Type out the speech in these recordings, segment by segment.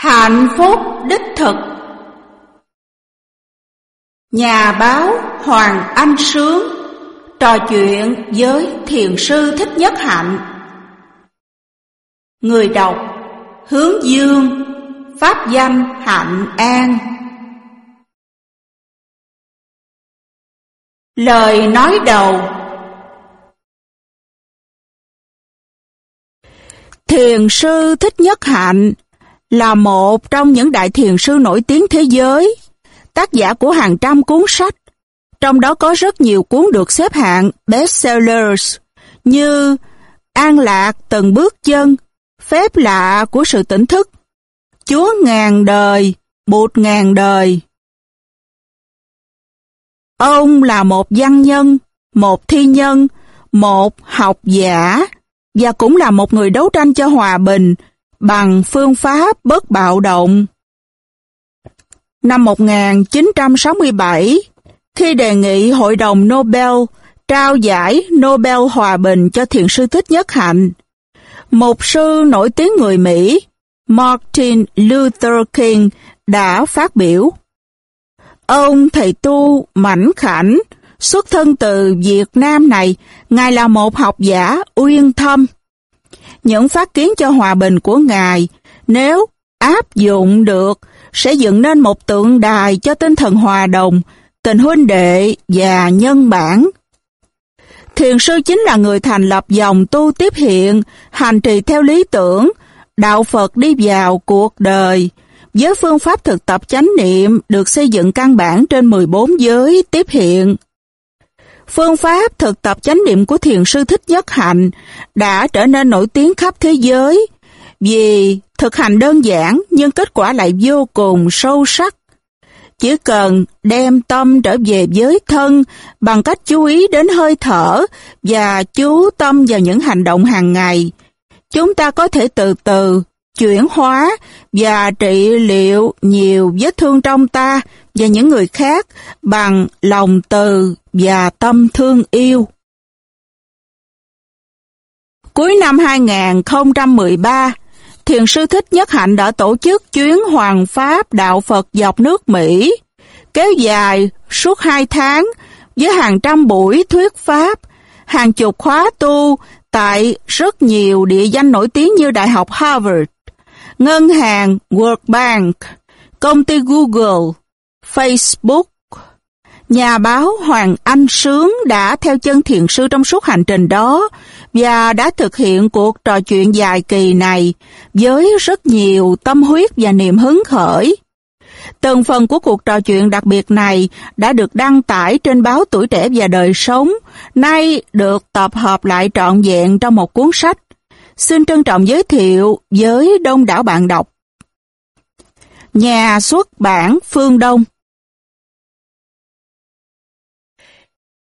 Hạnh phúc đích thực. Nhà báo Hoàng Anh Sướng. Trò chuyện với thiền sư Thích Nhất Hạnh. Người đọc Hướng Dương, Pháp danh Hạnh An. Lời nói đầu. Thiền sư Thích Nhất Hạnh là một trong những đại thiền sư nổi tiếng thế giới, tác giả của hàng trăm cuốn sách, trong đó có rất nhiều cuốn được xếp hạng bestsellers như An lạc từng bước chân, Phép lạ của sự tỉnh thức, Chúa ngàn đời, Bụt ngàn đời. Ông là một văn nhân, một thi nhân, một học giả và cũng là một người đấu tranh cho hòa bình bằng phương pháp bất bạo động. Năm 1967, khi đề nghị Hội đồng Nobel trao giải Nobel Hòa bình cho thiền sư Thích Nhất Hạnh, một sư nổi tiếng người Mỹ, Martin Luther King đã phát biểu. Ông thầy tu mảnh khảnh, xuất thân từ Việt Nam này, Ngài là một học giả uyên thâm. Những phát kiến cho hòa bình của Ngài, nếu áp dụng được, sẽ dựng nên một tượng đài cho tinh thần hòa đồng, tình huynh đệ và nhân bản. Thiền sư chính là người thành lập dòng tu tiếp hiện, hành trì theo lý tưởng, đạo Phật đi vào cuộc đời, với phương pháp thực tập chánh niệm được xây dựng căn bản trên 14 giới tiếp hiện. Phương pháp thực tập chánh niệm của thiền sư Thích Nhất Hạnh đã trở nên nổi tiếng khắp thế giới vì thực hành đơn giản nhưng kết quả lại vô cùng sâu sắc. Chỉ cần đem tâm trở về với thân bằng cách chú ý đến hơi thở và chú tâm vào những hành động hàng ngày, chúng ta có thể từ từ chuyển hóa và trị liệu nhiều vết thương trong ta và những người khác bằng lòng từ và tâm thương yêu. Cuối năm 2013, Thiền sư Thích Nhất Hạnh đã tổ chức chuyến Hoàng Pháp Đạo Phật dọc nước Mỹ, kéo dài suốt hai tháng với hàng trăm buổi thuyết Pháp, hàng chục khóa tu tại rất nhiều địa danh nổi tiếng như Đại học Harvard, Ngân hàng World Bank, công ty Google, Facebook. Nhà báo Hoàng Anh Sướng đã theo chân thiền sư trong suốt hành trình đó và đã thực hiện cuộc trò chuyện dài kỳ này với rất nhiều tâm huyết và niềm hứng khởi. Từng phần của cuộc trò chuyện đặc biệt này đã được đăng tải trên báo Tuổi Trẻ và Đời Sống, nay được tập hợp lại trọn vẹn trong một cuốn sách. Xin trân trọng giới thiệu với đông đảo bạn đọc. Nhà xuất bản Phương Đông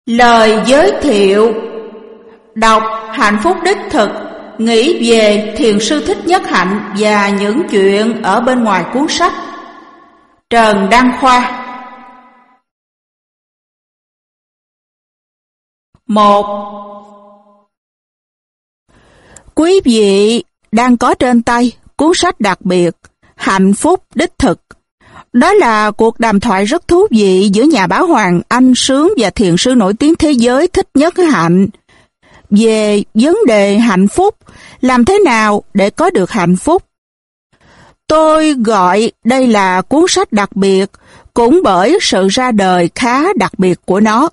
Lời giới thiệu. Đọc hạnh phúc đích thực, Nghĩ về thiền sư thích nhất hạnh Và những chuyện ở bên ngoài cuốn sách. Trần Đăng Khoa. Một. Quý vị đang có trên tay cuốn sách đặc biệt, Hạnh phúc đích thực đó là cuộc đàm thoại rất thú vị giữa nhà báo Hoàng Anh Sướng và thiền sư nổi tiếng thế giới Thích Nhất Hạnh về vấn đề hạnh phúc, làm thế nào để có được hạnh phúc. Tôi gọi đây là cuốn sách đặc biệt, cũng bởi sự ra đời khá đặc biệt của nó.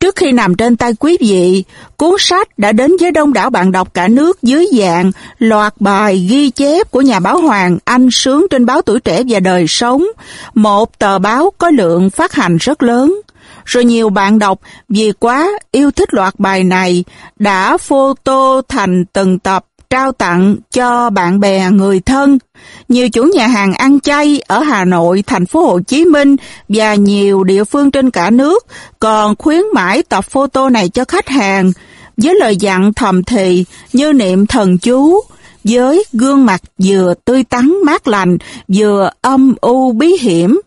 Trước khi nằm trên tay quý vị, cuốn sách đã đến với đông đảo bạn đọc cả nước dưới dạng loạt bài ghi chép của nhà báo Hoàng Anh Sướng trên báo Tuổi Trẻ và Đời Sống, một tờ báo có lượng phát hành rất lớn. Rồi nhiều bạn đọc vì quá yêu thích loạt bài này đã photo thành từng tập trao tặng cho bạn bè người thân. Nhiều chủ nhà hàng ăn chay ở Hà Nội, thành phố Hồ Chí Minh và nhiều địa phương trên cả nước còn khuyến mãi tập photo này cho khách hàng với lời dặn thầm thì như niệm thần chú với gương mặt vừa tươi tắn mát lành vừa âm u bí hiểm.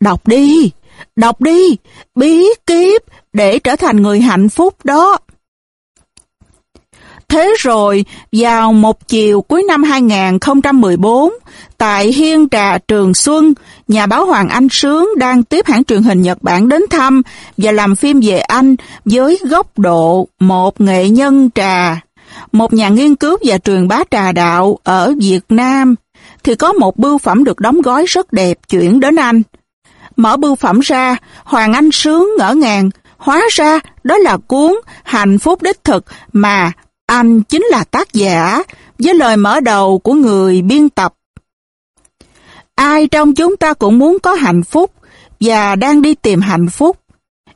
Đọc đi, đọc đi, bí kíp để trở thành người hạnh phúc đó. Thế rồi, vào một chiều cuối năm 2014, tại Hiên Trà Trường Xuân, nhà báo Hoàng Anh Sướng đang tiếp hãng truyền hình Nhật Bản đến thăm và làm phim về anh với góc độ một nghệ nhân trà, một nhà nghiên cứu và truyền bá trà đạo ở Việt Nam, thì có một bưu phẩm được đóng gói rất đẹp chuyển đến anh. Mở bưu phẩm ra, Hoàng Anh Sướng ngỡ ngàng, hóa ra đó là cuốn Hạnh phúc đích thực mà anh chính là tác giả với lời mở đầu của người biên tập. Ai trong chúng ta cũng muốn có hạnh phúc và đang đi tìm hạnh phúc.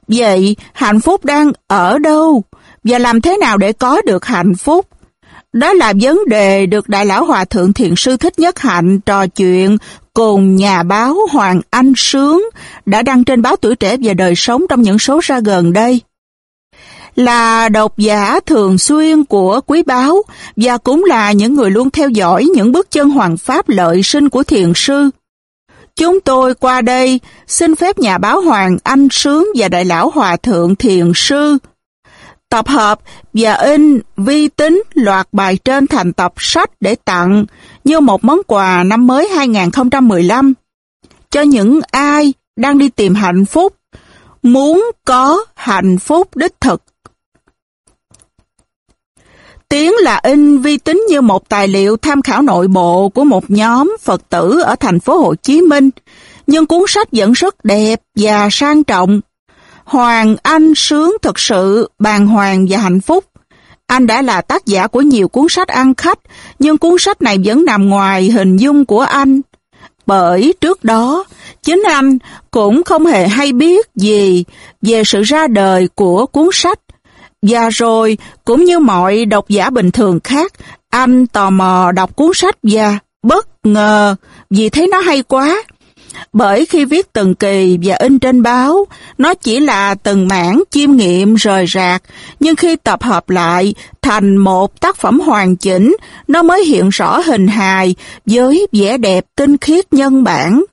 Vậy hạnh phúc đang ở đâu và làm thế nào để có được hạnh phúc? Đó là vấn đề được Đại lão Hòa Thượng Thiền Sư Thích Nhất Hạnh trò chuyện cùng nhà báo Hoàng Anh Sướng đã đăng trên báo Tuổi Trẻ về đời sống trong những số ra gần đây. Là độc giả thường xuyên của quý báo và cũng là những người luôn theo dõi những bước chân hoàng pháp lợi sinh của thiền sư. Chúng tôi qua đây xin phép nhà báo Hoàng Anh Sướng và Đại lão Hòa Thượng Thiền Sư tập hợp và in vi tính loạt bài trên thành tập sách để tặng như một món quà năm mới 2015 cho những ai đang đi tìm hạnh phúc, muốn có hạnh phúc đích thực. Tiếng là in vi tính như một tài liệu tham khảo nội bộ của một nhóm Phật tử ở thành phố Hồ Chí Minh, nhưng cuốn sách vẫn rất đẹp và sang trọng. Hoàng Anh sướng thực sự, bàng hoàng và hạnh phúc. Anh đã là tác giả của nhiều cuốn sách ăn khách, nhưng cuốn sách này vẫn nằm ngoài hình dung của anh. Bởi trước đó, chính anh cũng không hề hay biết gì về sự ra đời của cuốn sách. Và rồi, cũng như mọi độc giả bình thường khác, anh tò mò đọc cuốn sách và bất ngờ vì thấy nó hay quá. Bởi khi viết từng kỳ và in trên báo, nó chỉ là từng mảng chiêm nghiệm rời rạc, nhưng khi tập hợp lại thành một tác phẩm hoàn chỉnh, nó mới hiện rõ hình hài với vẻ đẹp tinh khiết nhân bản.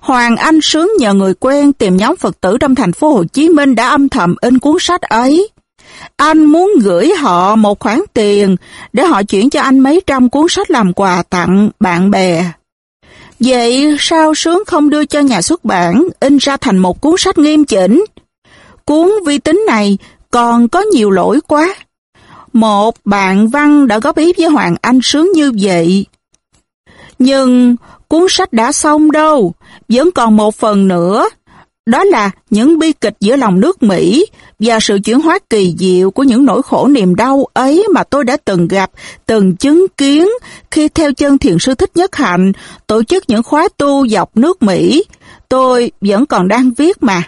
Hoàng Anh Sướng nhờ người quen tìm nhóm Phật tử trong thành phố Hồ Chí Minh đã âm thầm in cuốn sách ấy. Anh muốn gửi họ một khoản tiền để họ chuyển cho anh mấy trăm cuốn sách làm quà tặng bạn bè. Vậy sao Sướng không đưa cho nhà xuất bản in ra thành một cuốn sách nghiêm chỉnh? Cuốn vi tính này còn có nhiều lỗi quá. Một bạn văn đã góp ý với Hoàng Anh Sướng như vậy. Nhưng cuốn sách đã xong đâu, vẫn còn một phần nữa. Đó là những bi kịch giữa lòng nước Mỹ và sự chuyển hóa kỳ diệu của những nỗi khổ niềm đau ấy mà tôi đã từng gặp, từng chứng kiến khi theo chân thiền sư Thích Nhất Hạnh tổ chức những khóa tu dọc nước Mỹ. Tôi vẫn còn đang viết mà.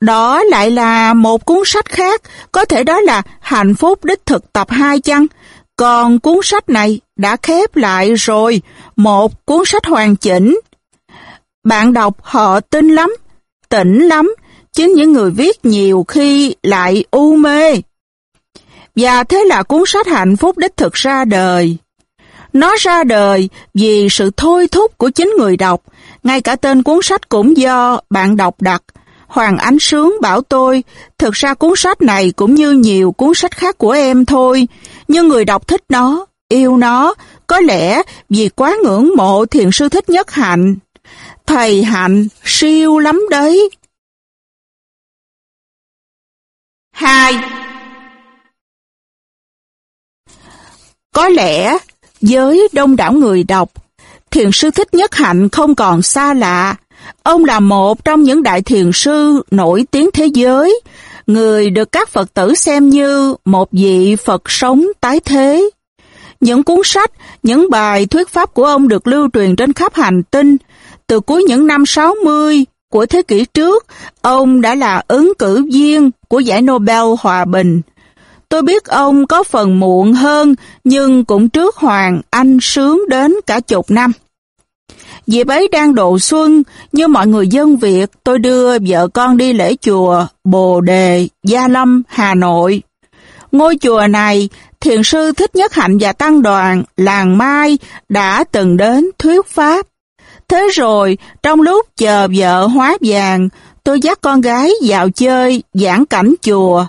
Đó lại là một cuốn sách khác, có thể đó là Hạnh phúc đích thực tập 2 chăng? Còn cuốn sách này đã khép lại rồi, một cuốn sách hoàn chỉnh. Bạn đọc họ tin lắm, tỉnh lắm, chính những người viết nhiều khi lại u mê. Và thế là cuốn sách hạnh phúc đích thực ra đời. Nó ra đời vì sự thôi thúc của chính người đọc, ngay cả tên cuốn sách cũng do bạn đọc đặt. Hoàng Ánh Sướng bảo tôi, thực ra cuốn sách này cũng như nhiều cuốn sách khác của em thôi, nhưng người đọc thích nó, yêu nó, có lẽ vì quá ngưỡng mộ thiền sư thích nhất hạnh. Thầy hạnh siêu lắm đấy. 2. Có lẽ, với đông đảo người đọc, thiền sư Thích Nhất Hạnh không còn xa lạ. Ông là một trong những đại thiền sư nổi tiếng thế giới, người được các Phật tử xem như một vị Phật sống tái thế. Những cuốn sách, những bài thuyết pháp của ông được lưu truyền trên khắp hành tinh. Từ cuối những năm 60 của thế kỷ trước, ông đã là ứng cử viên của giải Nobel Hòa Bình. Tôi biết ông có phần muộn hơn, nhưng cũng trước Hoàng Anh sướng đến cả chục năm. Dịp ấy đang độ xuân, như mọi người dân Việt, tôi đưa vợ con đi lễ chùa Bồ Đề, Gia Lâm, Hà Nội. Ngôi chùa này, thiền sư Thích Nhất Hạnh và Tăng đoàn Làng Mai đã từng đến thuyết pháp. Thế rồi, trong lúc chờ vợ hóa vàng, tôi dắt con gái vào chơi, giảng cảnh chùa.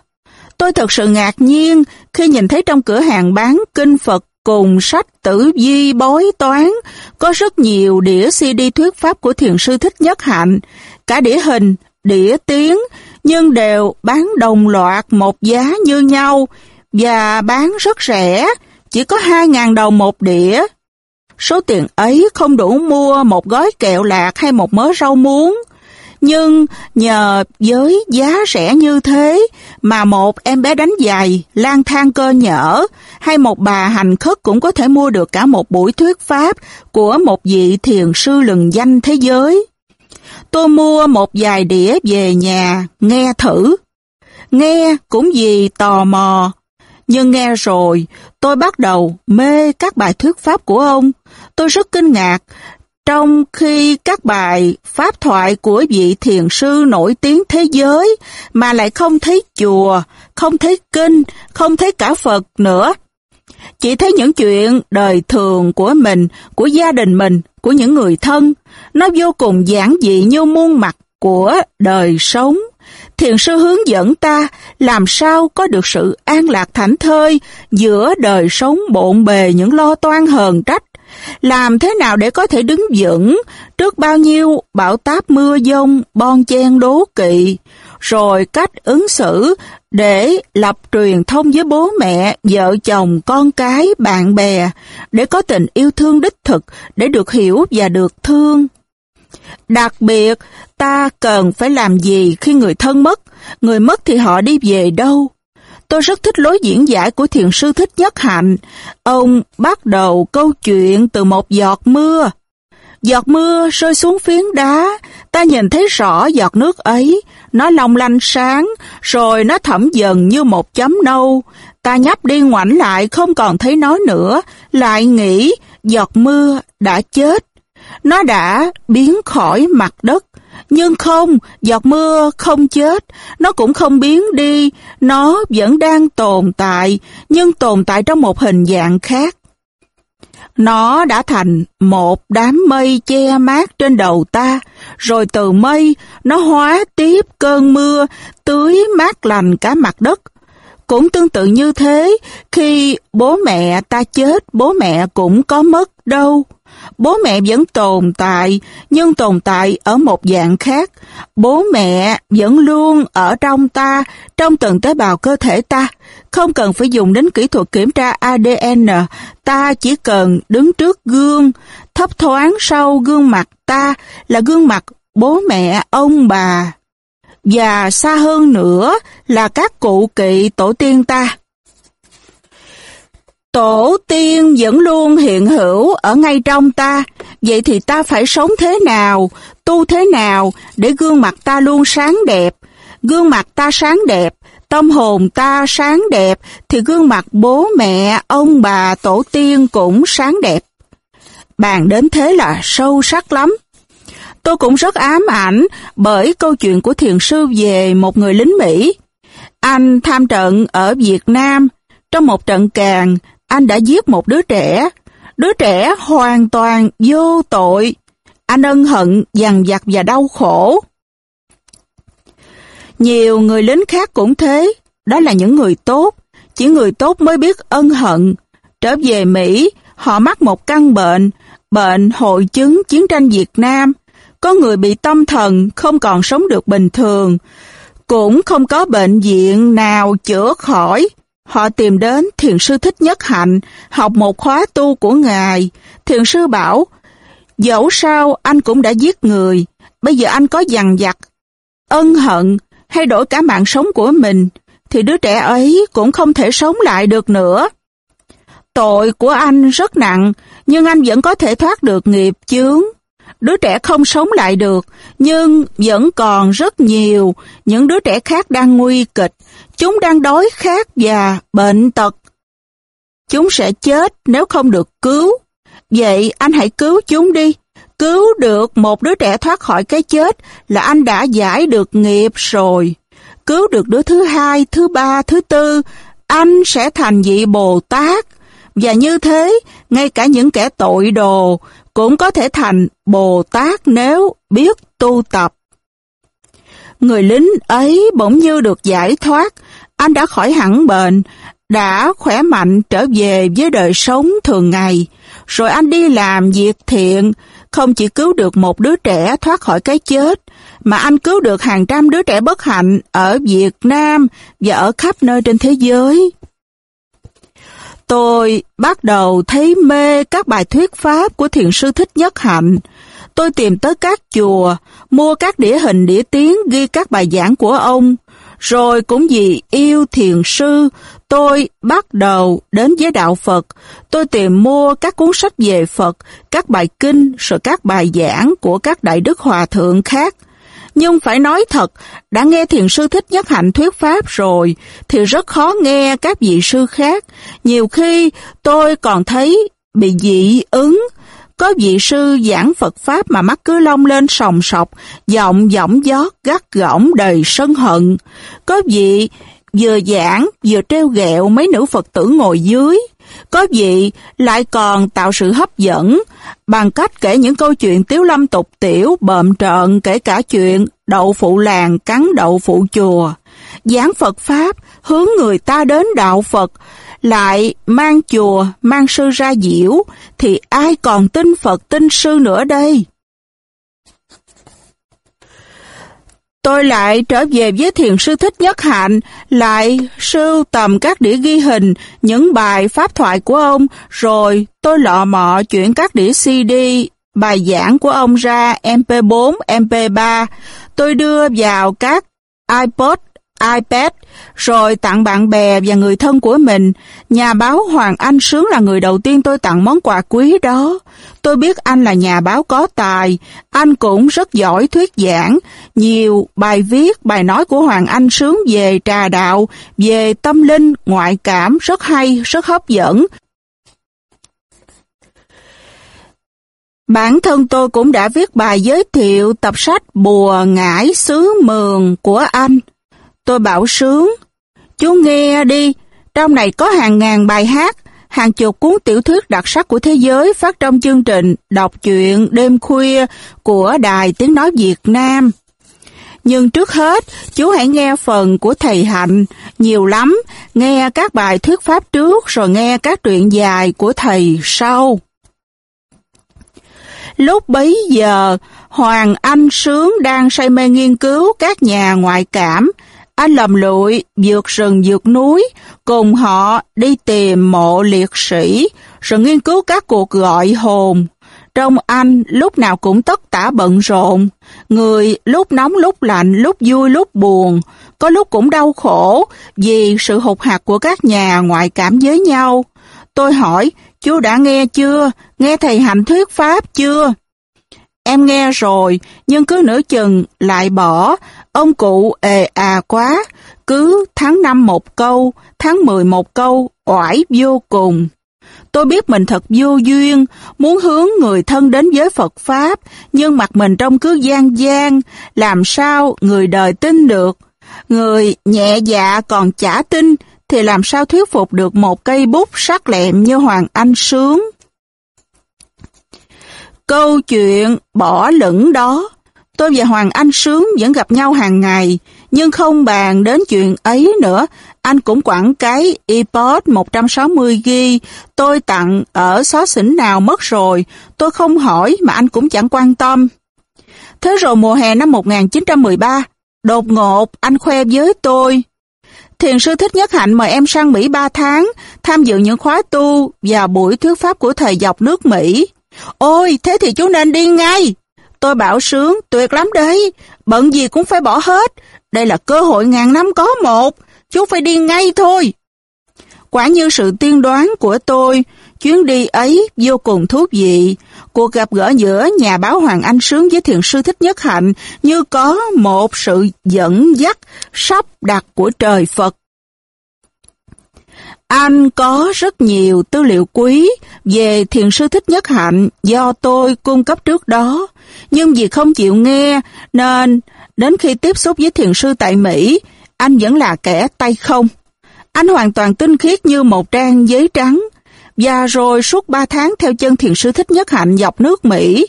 Tôi thật sự ngạc nhiên khi nhìn thấy trong cửa hàng bán kinh Phật cùng sách tử vi bói toán có rất nhiều đĩa CD thuyết pháp của thiền sư Thích Nhất Hạnh, cả đĩa hình, đĩa tiếng, nhưng đều bán đồng loạt một giá như nhau và bán rất rẻ, chỉ có 2.000 đồng một đĩa. Số tiền ấy không đủ mua một gói kẹo lạc hay một mớ rau muống. Nhưng nhờ với giá rẻ như thế mà một em bé đánh giày, lang thang cơ nhở hay một bà hành khất cũng có thể mua được cả một buổi thuyết pháp của một vị thiền sư lừng danh thế giới. Tôi mua một vài đĩa về nhà, nghe thử. Nghe cũng vì tò mò, nhưng nghe rồi, tôi bắt đầu mê các bài thuyết pháp của ông. Tôi rất kinh ngạc, trong khi các bài pháp thoại của vị thiền sư nổi tiếng thế giới mà lại không thấy chùa, không thấy kinh, không thấy cả Phật nữa. Chỉ thấy những chuyện đời thường của mình, của gia đình mình, của những người thân. Nó vô cùng giản dị như muôn mặt của đời sống. Thiền sư hướng dẫn ta làm sao có được sự an lạc thảnh thơi giữa đời sống bộn bề những lo toan hờn trách. Làm thế nào để có thể đứng vững trước bao nhiêu bão táp mưa dông, bon chen đố kỵ, rồi cách ứng xử để lập truyền thông với bố mẹ, vợ chồng, con cái, bạn bè, để có tình yêu thương đích thực, để được hiểu và được thương. Đặc biệt, ta cần phải làm gì khi người thân mất, người mất thì họ đi về đâu? Tôi rất thích lối diễn giải của thiền sư Thích Nhất Hạnh. Ông bắt đầu câu chuyện từ một giọt mưa. Giọt mưa rơi xuống phiến đá, ta nhìn thấy rõ giọt nước ấy, nó long lanh sáng, rồi nó thẩm dần như một chấm nâu. Ta nhấp đi ngoảnh lại không còn thấy nó nữa, lại nghĩ giọt mưa đã chết. Nó đã biến khỏi mặt đất. Nhưng không, giọt mưa không chết, nó cũng không biến đi, nó vẫn đang tồn tại, nhưng tồn tại trong một hình dạng khác. Nó đã thành một đám mây che mát trên đầu ta, rồi từ mây nó hóa tiếp cơn mưa tưới mát lành cả mặt đất. Cũng tương tự như thế, khi bố mẹ ta chết, bố mẹ cũng có mất đâu. Bố mẹ vẫn tồn tại, nhưng tồn tại ở một dạng khác. Bố mẹ vẫn luôn ở trong ta, trong từng tế bào cơ thể ta. Không cần phải dùng đến kỹ thuật kiểm tra ADN, ta chỉ cần đứng trước gương, thấp thoáng sau gương mặt ta là gương mặt bố mẹ, ông bà. Và xa hơn nữa là các cụ kỵ tổ tiên ta. Tổ tiên vẫn luôn hiện hữu ở ngay trong ta, vậy thì ta phải sống thế nào, tu thế nào để gương mặt ta luôn sáng đẹp. Gương mặt ta sáng đẹp, tâm hồn ta sáng đẹp, thì gương mặt bố mẹ, ông bà, tổ tiên cũng sáng đẹp. Bàn đến thế là sâu sắc lắm. Tôi cũng rất ám ảnh bởi câu chuyện của thiền sư về một người lính Mỹ. Anh tham trận ở Việt Nam, trong một trận càng, anh đã giết một đứa trẻ. Đứa trẻ hoàn toàn vô tội. Anh ân hận, dằn vặt và đau khổ. Nhiều người lính khác cũng thế. Đó là những người tốt. Chỉ người tốt mới biết ân hận. Trở về Mỹ, họ mắc một căn bệnh, bệnh hội chứng chiến tranh Việt Nam. Có người bị tâm thần, không còn sống được bình thường. Cũng không có bệnh viện nào chữa khỏi. Họ tìm đến thiền sư Thích Nhất Hạnh, học một khóa tu của Ngài. Thiền sư bảo, dẫu sao anh cũng đã giết người, bây giờ anh có dằn vặt, ân hận hay đổi cả mạng sống của mình, thì đứa trẻ ấy cũng không thể sống lại được nữa. Tội của anh rất nặng, nhưng anh vẫn có thể thoát được nghiệp chướng. Đứa trẻ không sống lại được, nhưng vẫn còn rất nhiều những đứa trẻ khác đang nguy kịch, Chúng đang đói khát và bệnh tật. Chúng sẽ chết nếu không được cứu. Vậy anh hãy cứu chúng đi. Cứu được một đứa trẻ thoát khỏi cái chết là anh đã giải được nghiệp rồi. Cứu được đứa thứ hai, thứ ba, thứ tư, anh sẽ thành vị Bồ Tát. Và như thế, ngay cả những kẻ tội đồ cũng có thể thành Bồ Tát nếu biết tu tập. Người lính ấy bỗng như được giải thoát, anh đã khỏi hẳn bệnh, đã khỏe mạnh trở về với đời sống thường ngày. Rồi anh đi làm việc thiện, không chỉ cứu được một đứa trẻ thoát khỏi cái chết, mà anh cứu được hàng trăm đứa trẻ bất hạnh ở Việt Nam và ở khắp nơi trên thế giới. Tôi bắt đầu thấy mê các bài thuyết pháp của thiền sư Thích Nhất Hạnh. Tôi tìm tới các chùa, mua các đĩa hình đĩa tiếng ghi các bài giảng của ông. Rồi cũng vì yêu thiền sư, tôi bắt đầu đến với đạo Phật. Tôi tìm mua các cuốn sách về Phật, các bài kinh, rồi các bài giảng của các đại đức hòa thượng khác. Nhưng phải nói thật, đã nghe thiền sư thích nhất hạnh thuyết pháp rồi, thì rất khó nghe các vị sư khác. Nhiều khi tôi còn thấy bị dị ứng, có vị sư giảng Phật Pháp mà mắt cứ long lên sòng sọc, giọng giọng gió gắt gỏng đầy sân hận. Có vị vừa giảng vừa treo ghẹo mấy nữ Phật tử ngồi dưới. Có vị lại còn tạo sự hấp dẫn bằng cách kể những câu chuyện tiếu lâm tục tiểu, bợm trợn, kể cả chuyện đậu phụ làng cắn đậu phụ chùa. Giảng Phật Pháp hướng người ta đến đạo Phật, lại mang chùa, mang sư ra diễu, thì ai còn tin Phật tin sư nữa đây? Tôi lại trở về với thiền sư Thích Nhất Hạnh, lại sưu tầm các đĩa ghi hình, những bài pháp thoại của ông, rồi tôi lọ mọ chuyển các đĩa CD, bài giảng của ông ra MP4, MP3. Tôi đưa vào các iPod, iPad, rồi tặng bạn bè và người thân của mình. Nhà báo Hoàng Anh Sướng là người đầu tiên tôi tặng món quà quý đó. Tôi biết anh là nhà báo có tài, anh cũng rất giỏi thuyết giảng. Nhiều bài viết, bài nói của Hoàng Anh Sướng về trà đạo, về tâm linh, ngoại cảm rất hay, rất hấp dẫn. Bản thân tôi cũng đã viết bài giới thiệu tập sách Bùa Ngải Sứ Mường của anh. Tôi bảo Sướng, chú nghe đi, trong này có hàng ngàn bài hát, hàng chục cuốn tiểu thuyết đặc sắc của thế giới phát trong chương trình đọc truyện đêm khuya của Đài Tiếng Nói Việt Nam. Nhưng trước hết, chú hãy nghe phần của thầy Hạnh, nhiều lắm, nghe các bài thuyết pháp trước rồi nghe các truyện dài của thầy sau. Lúc bấy giờ, Hoàng Anh Sướng đang say mê nghiên cứu các nhà ngoại cảm, anh lầm lụi, vượt rừng vượt núi, cùng họ đi tìm mộ liệt sĩ, rồi nghiên cứu các cuộc gọi hồn. Trong anh lúc nào cũng tất tả bận rộn, người lúc nóng lúc lạnh, lúc vui lúc buồn, có lúc cũng đau khổ vì sự hụt hạt của các nhà ngoại cảm với nhau. Tôi hỏi, chú đã nghe chưa? Nghe thầy Hạnh thuyết pháp chưa? Em nghe rồi, nhưng cứ nửa chừng lại bỏ, ông cụ ề à quá, cứ tháng năm một câu, tháng mười một câu, oải vô cùng. Tôi biết mình thật vô duyên, muốn hướng người thân đến với Phật Pháp, nhưng mặt mình trông cứ gian gian, làm sao người đời tin được. Người nhẹ dạ còn chả tin, thì làm sao thuyết phục được một cây bút sắc lẹm như Hoàng Anh Sướng. Câu chuyện bỏ lửng đó, tôi và Hoàng Anh Sướng vẫn gặp nhau hàng ngày, nhưng không bàn đến chuyện ấy nữa. Anh cũng quẳng cái iPod 160GB tôi tặng ở xó xỉnh nào mất rồi. Tôi không hỏi mà anh cũng chẳng quan tâm. Thế rồi mùa hè năm 1913, đột ngột anh khoe với tôi. Thiền sư Thích Nhất Hạnh mời em sang Mỹ 3 tháng, tham dự những khóa tu và buổi thuyết pháp của thầy dọc nước Mỹ. Ôi, thế thì chú nên đi ngay. Tôi bảo sướng, tuyệt lắm đấy, bận gì cũng phải bỏ hết. Đây là cơ hội ngàn năm có một, chú phải đi ngay thôi. Quả như sự tiên đoán của tôi, chuyến đi ấy vô cùng thú vị. Cuộc gặp gỡ giữa nhà báo Hoàng Anh Sướng với thiền sư Thích Nhất Hạnh như có một sự dẫn dắt sắp đặt của trời Phật. Anh có rất nhiều tư liệu quý về thiền sư Thích Nhất Hạnh do tôi cung cấp trước đó, nhưng vì không chịu nghe nên đến khi tiếp xúc với thiền sư tại Mỹ, anh vẫn là kẻ tay không. Anh hoàn toàn tinh khiết như một trang giấy trắng, và rồi suốt ba tháng theo chân thiền sư Thích Nhất Hạnh dọc nước Mỹ,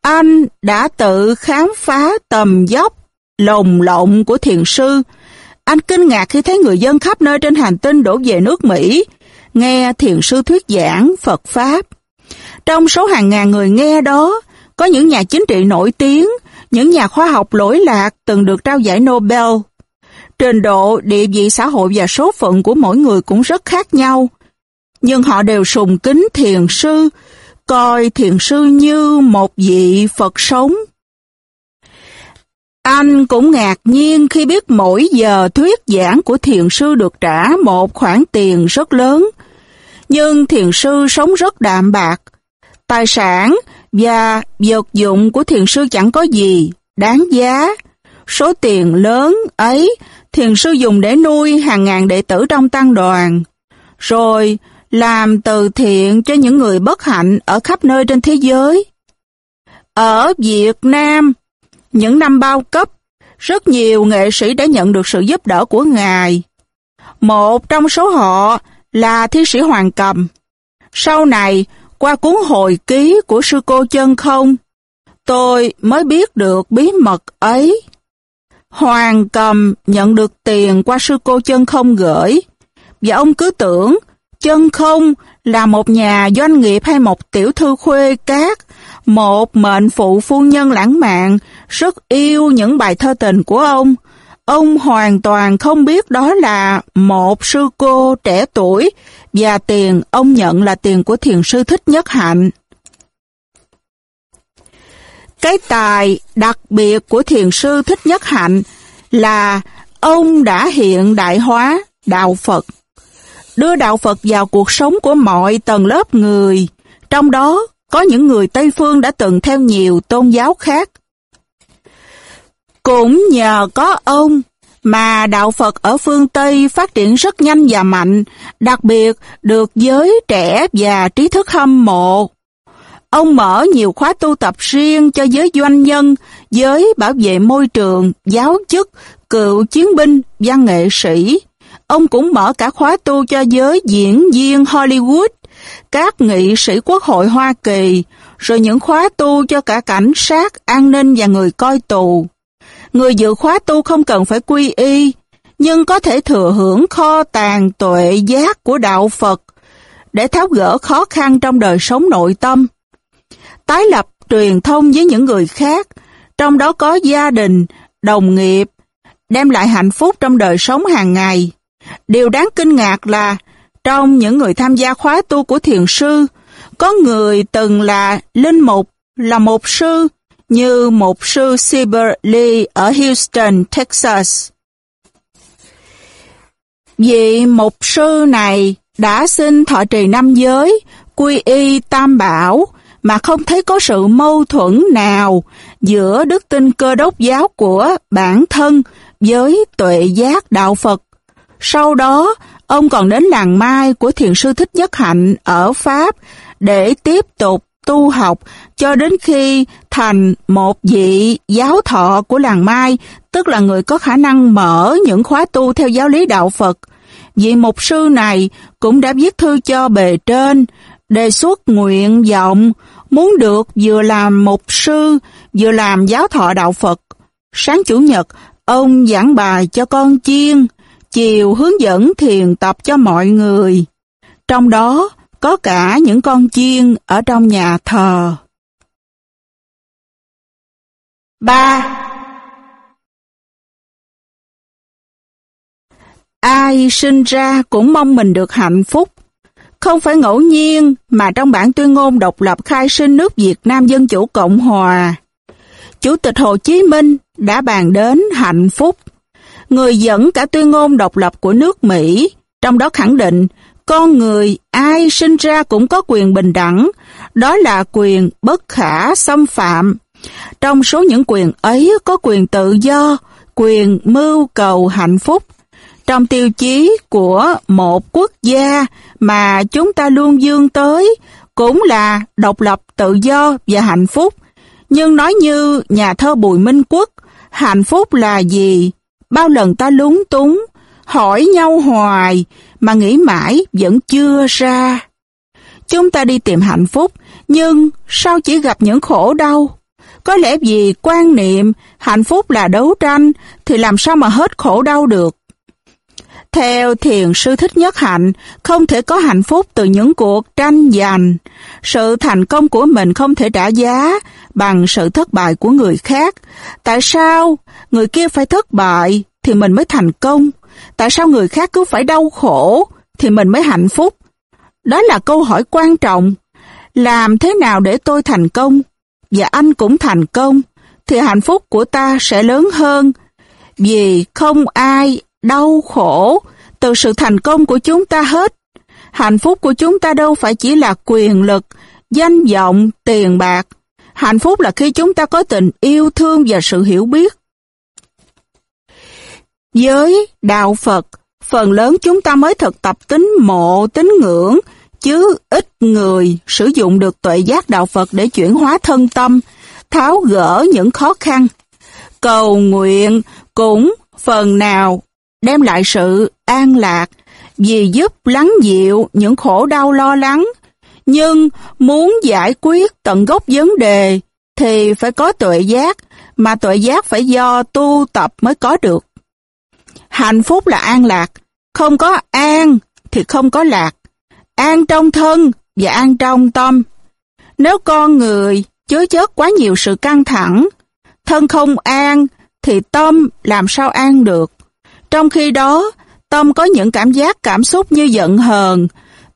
anh đã tự khám phá tầm dốc, lồng lộng của thiền sư, Anh kinh ngạc khi thấy người dân khắp nơi trên hành tinh đổ về nước Mỹ, nghe thiền sư thuyết giảng Phật Pháp. Trong số hàng ngàn người nghe đó, có những nhà chính trị nổi tiếng, những nhà khoa học lỗi lạc từng được trao giải Nobel. Trình độ, địa vị xã hội và số phận của mỗi người cũng rất khác nhau. Nhưng họ đều sùng kính thiền sư, coi thiền sư như một vị Phật sống. Anh cũng ngạc nhiên khi biết mỗi giờ thuyết giảng của thiền sư được trả một khoản tiền rất lớn. Nhưng thiền sư sống rất đạm bạc. Tài sản và vật dụng của thiền sư chẳng có gì đáng giá. Số tiền lớn ấy thiền sư dùng để nuôi hàng ngàn đệ tử trong tăng đoàn. Rồi làm từ thiện cho những người bất hạnh ở khắp nơi trên thế giới. Ở Việt Nam, những năm bao cấp, rất nhiều nghệ sĩ đã nhận được sự giúp đỡ của Ngài. Một trong số họ là thi sĩ Hoàng Cầm. Sau này, qua cuốn hồi ký của sư cô chân không, tôi mới biết được bí mật ấy. Hoàng Cầm nhận được tiền qua sư cô chân không gửi, và ông cứ tưởng chân không là một nhà doanh nghiệp hay một tiểu thư khuê cát, một mệnh phụ phu nhân lãng mạn, rất yêu những bài thơ tình của ông. Ông hoàn toàn không biết đó là một sư cô trẻ tuổi và tiền ông nhận là tiền của thiền sư Thích Nhất Hạnh. Cái tài đặc biệt của thiền sư Thích Nhất Hạnh là ông đã hiện đại hóa đạo Phật, đưa đạo Phật vào cuộc sống của mọi tầng lớp người, trong đó có những người Tây Phương đã từng theo nhiều tôn giáo khác. Cũng nhờ có ông mà đạo Phật ở phương Tây phát triển rất nhanh và mạnh, đặc biệt được giới trẻ và trí thức hâm mộ. Ông mở nhiều khóa tu tập riêng cho giới doanh nhân, giới bảo vệ môi trường, giáo chức, cựu chiến binh, văn nghệ sĩ. Ông cũng mở cả khóa tu cho giới diễn viên Hollywood, các nghị sĩ quốc hội Hoa Kỳ, rồi những khóa tu cho cả cảnh sát, an ninh và người coi tù. Người dự khóa tu không cần phải quy y, nhưng có thể thừa hưởng kho tàng tuệ giác của đạo Phật để tháo gỡ khó khăn trong đời sống nội tâm. Tái lập truyền thông với những người khác, trong đó có gia đình, đồng nghiệp, đem lại hạnh phúc trong đời sống hàng ngày. Điều đáng kinh ngạc là trong những người tham gia khóa tu của thiền sư, có người từng là linh mục, là một sư, như một sư Cyber Lee ở Houston, Texas. Vị mục sư này đã xin thọ trì năm giới, quy y tam bảo, mà không thấy có sự mâu thuẫn nào giữa đức tin cơ đốc giáo của bản thân với tuệ giác đạo Phật. Sau đó, ông còn đến làng Mai của thiền sư Thích Nhất Hạnh ở Pháp để tiếp tục tu học cho đến khi thành một vị giáo thọ của làng Mai, tức là người có khả năng mở những khóa tu theo giáo lý đạo Phật. Vị mục sư này cũng đã viết thư cho bề trên, đề xuất nguyện vọng, muốn được vừa làm mục sư, vừa làm giáo thọ đạo Phật. Sáng Chủ nhật, ông giảng bài cho con chiên, chiều hướng dẫn thiền tập cho mọi người. Trong đó có cả những con chiên ở trong nhà thờ. 3. Ai sinh ra cũng mong mình được hạnh phúc. Không phải ngẫu nhiên mà trong bản tuyên ngôn độc lập khai sinh nước Việt Nam Dân Chủ Cộng Hòa, Chủ tịch Hồ Chí Minh đã bàn đến hạnh phúc. Người dẫn cả tuyên ngôn độc lập của nước Mỹ, trong đó khẳng định con người ai sinh ra cũng có quyền bình đẳng, đó là quyền bất khả xâm phạm. Trong số những quyền ấy có quyền tự do, quyền mưu cầu hạnh phúc. Trong tiêu chí của một quốc gia mà chúng ta luôn dương tới cũng là độc lập tự do và hạnh phúc. Nhưng nói như nhà thơ Bùi Minh Quốc, hạnh phúc là gì? Bao lần ta lúng túng, hỏi nhau hoài, mà nghĩ mãi vẫn chưa ra. Chúng ta đi tìm hạnh phúc, nhưng sao chỉ gặp những khổ đau? Có lẽ vì quan niệm hạnh phúc là đấu tranh thì làm sao mà hết khổ đau được. Theo thiền sư thích nhất hạnh, không thể có hạnh phúc từ những cuộc tranh giành. Sự thành công của mình không thể trả giá bằng sự thất bại của người khác. Tại sao người kia phải thất bại thì mình mới thành công? Tại sao người khác cứ phải đau khổ thì mình mới hạnh phúc? Đó là câu hỏi quan trọng. Làm thế nào để tôi thành công? Và anh cũng thành công, thì hạnh phúc của ta sẽ lớn hơn. Vì không ai đau khổ từ sự thành công của chúng ta hết. Hạnh phúc của chúng ta đâu phải chỉ là quyền lực, danh vọng, tiền bạc. Hạnh phúc là khi chúng ta có tình yêu thương và sự hiểu biết. Với đạo Phật, phần lớn chúng ta mới thực tập tính mộ, tính ngưỡng, chứ ít người sử dụng được tuệ giác đạo Phật để chuyển hóa thân tâm, tháo gỡ những khó khăn. Cầu nguyện cũng phần nào đem lại sự an lạc vì giúp lắng dịu những khổ đau lo lắng. Nhưng muốn giải quyết tận gốc vấn đề thì phải có tuệ giác, mà tuệ giác phải do tu tập mới có được. Hạnh phúc là an lạc, không có an thì không có lạc. An trong thân và an trong tâm. Nếu con người chứa chất quá nhiều sự căng thẳng, thân không an thì tâm làm sao an được. Trong khi đó, tâm có những cảm giác cảm xúc như giận hờn,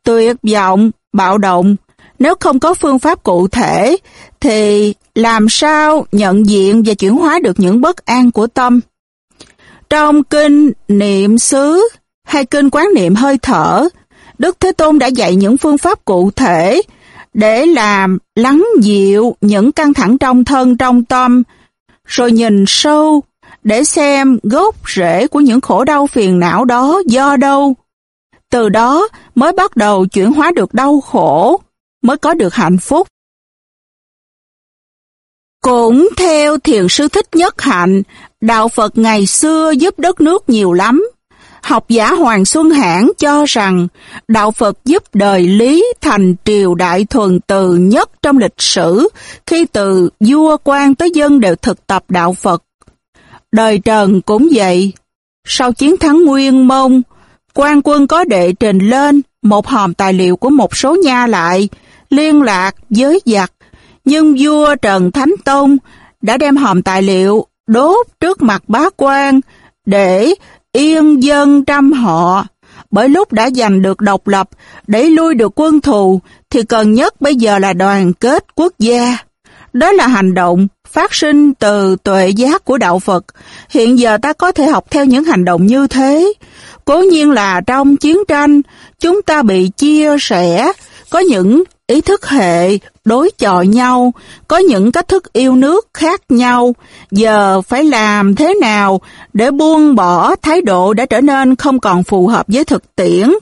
tuyệt vọng, bạo động. Nếu không có phương pháp cụ thể, thì làm sao nhận diện và chuyển hóa được những bất an của tâm? Trong kinh niệm xứ hay kinh quán niệm hơi thở, Đức Thế Tôn đã dạy những phương pháp cụ thể để làm lắng dịu những căng thẳng trong thân trong tâm, rồi nhìn sâu để xem gốc rễ của những khổ đau phiền não đó do đâu. Từ đó mới bắt đầu chuyển hóa được đau khổ, mới có được hạnh phúc. Cũng theo thiền sư thích nhất hạnh, đạo Phật ngày xưa giúp đất nước nhiều lắm. Học giả Hoàng Xuân Hãn cho rằng đạo Phật giúp đời Lý thành triều đại thuần từ nhất trong lịch sử khi từ vua quan tới dân đều thực tập đạo Phật. Đời Trần cũng vậy. Sau chiến thắng Nguyên Mông, quan quân có đệ trình lên một hòm tài liệu của một số nha lại, liên lạc với giặc. Nhưng vua Trần Thánh Tông đã đem hòm tài liệu đốt trước mặt bá quan để yên dân trăm họ. Bởi lúc đã giành được độc lập, đẩy lui được quân thù, thì cần nhất bây giờ là đoàn kết quốc gia. Đó là hành động phát sinh từ tuệ giác của đạo Phật. Hiện giờ ta có thể học theo những hành động như thế. Cố nhiên là trong chiến tranh, chúng ta bị chia sẻ, có những ý thức hệ đối chọi nhau, có những cách thức yêu nước khác nhau. Giờ phải làm thế nào để buông bỏ thái độ đã trở nên không còn phù hợp với thực tiễn?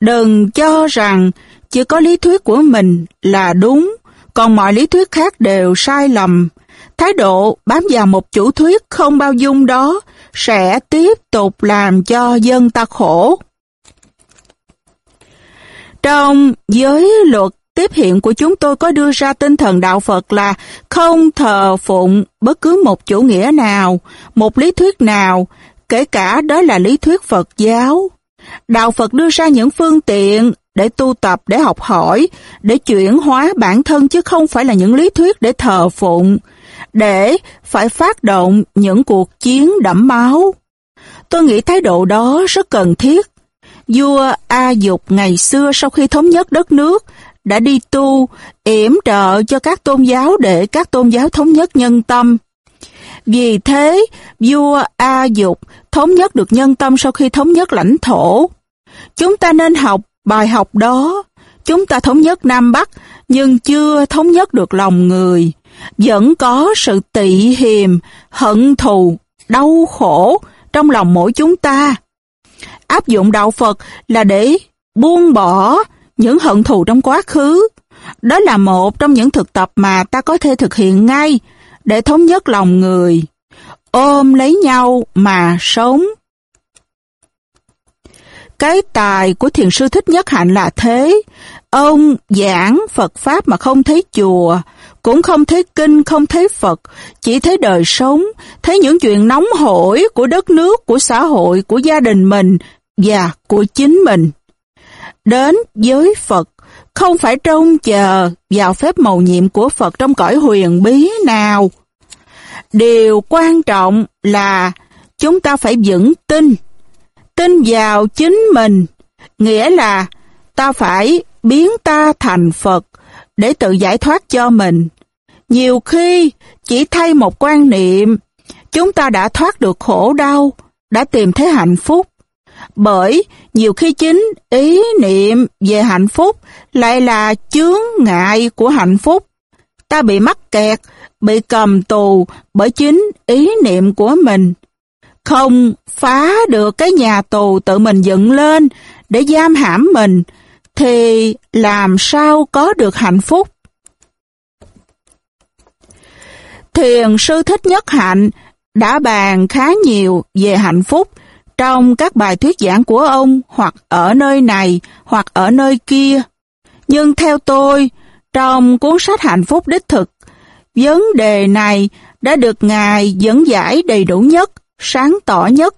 Đừng cho rằng chỉ có lý thuyết của mình là đúng, còn mọi lý thuyết khác đều sai lầm. Thái độ bám vào một chủ thuyết không bao dung đó sẽ tiếp tục làm cho dân ta khổ. Trong giới luật tiếp hiện của chúng tôi có đưa ra tinh thần đạo Phật là không thờ phụng bất cứ một chủ nghĩa nào, một lý thuyết nào, kể cả đó là lý thuyết Phật giáo. Đạo Phật đưa ra những phương tiện để tu tập, để học hỏi, để chuyển hóa bản thân chứ không phải là những lý thuyết để thờ phụng, để phải phát động những cuộc chiến đẫm máu. Tôi nghĩ thái độ đó rất cần thiết. Vua A Dục ngày xưa sau khi thống nhất đất nước đã đi tu, yểm trợ cho các tôn giáo để các tôn giáo thống nhất nhân tâm. Vì thế, vua A Dục thống nhất được nhân tâm sau khi thống nhất lãnh thổ. Chúng ta nên học bài học đó. Chúng ta thống nhất Nam Bắc, nhưng chưa thống nhất được lòng người. Vẫn có sự tị hiềm, hận thù, đau khổ trong lòng mỗi chúng ta. Áp dụng đạo Phật là để buông bỏ những hận thù trong quá khứ. Đó là một trong những thực tập mà ta có thể thực hiện ngay để thống nhất lòng người. Ôm lấy nhau mà sống. Cái tài của thiền sư thích nhất hạnh là thế. Ông giảng Phật Pháp mà không thấy chùa, cũng không thấy kinh, không thấy Phật, chỉ thấy đời sống, thấy những chuyện nóng hổi của đất nước, của xã hội, của gia đình mình và của chính mình. Đến với Phật, không phải trông chờ vào phép màu nhiệm của Phật trong cõi huyền bí nào. Điều quan trọng là chúng ta phải vững tin, tin vào chính mình, nghĩa là ta phải biến ta thành Phật để tự giải thoát cho mình. Nhiều khi chỉ thay một quan niệm, chúng ta đã thoát được khổ đau, đã tìm thấy hạnh phúc. Bởi nhiều khi chính ý niệm về hạnh phúc lại là chướng ngại của hạnh phúc. Ta bị mắc kẹt, bị cầm tù bởi chính ý niệm của mình. Không phá được cái nhà tù tự mình dựng lên để giam hãm mình, thì làm sao có được hạnh phúc? Thiền sư Thích Nhất Hạnh đã bàn khá nhiều về hạnh phúc trong các bài thuyết giảng của ông hoặc ở nơi này hoặc ở nơi kia. Nhưng theo tôi, trong cuốn sách Hạnh phúc đích thực, vấn đề này đã được Ngài dẫn giải đầy đủ nhất, sáng tỏ nhất.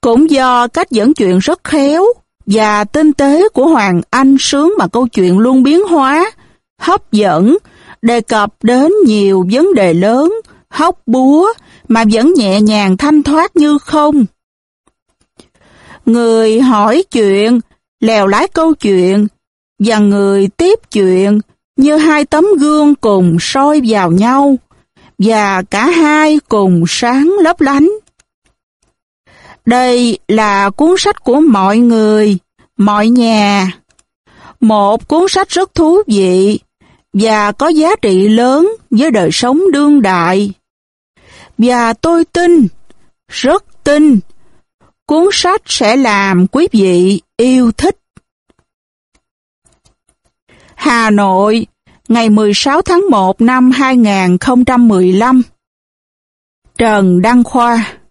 Cũng do cách dẫn chuyện rất khéo và tinh tế của Hoàng Anh sướng mà câu chuyện luôn biến hóa, hấp dẫn, đề cập đến nhiều vấn đề lớn, hóc búa mà vẫn nhẹ nhàng thanh thoát như không. Người hỏi chuyện, lèo lái câu chuyện, và người tiếp chuyện như hai tấm gương cùng soi vào nhau, và cả hai cùng sáng lấp lánh. Đây là cuốn sách của mọi người, mọi nhà. Một cuốn sách rất thú vị và có giá trị lớn với đời sống đương đại. Và tôi tin, rất tin, cuốn sách sẽ làm quý vị yêu thích. Hà Nội, ngày 16 tháng 1 năm 2015 Trần Đăng Khoa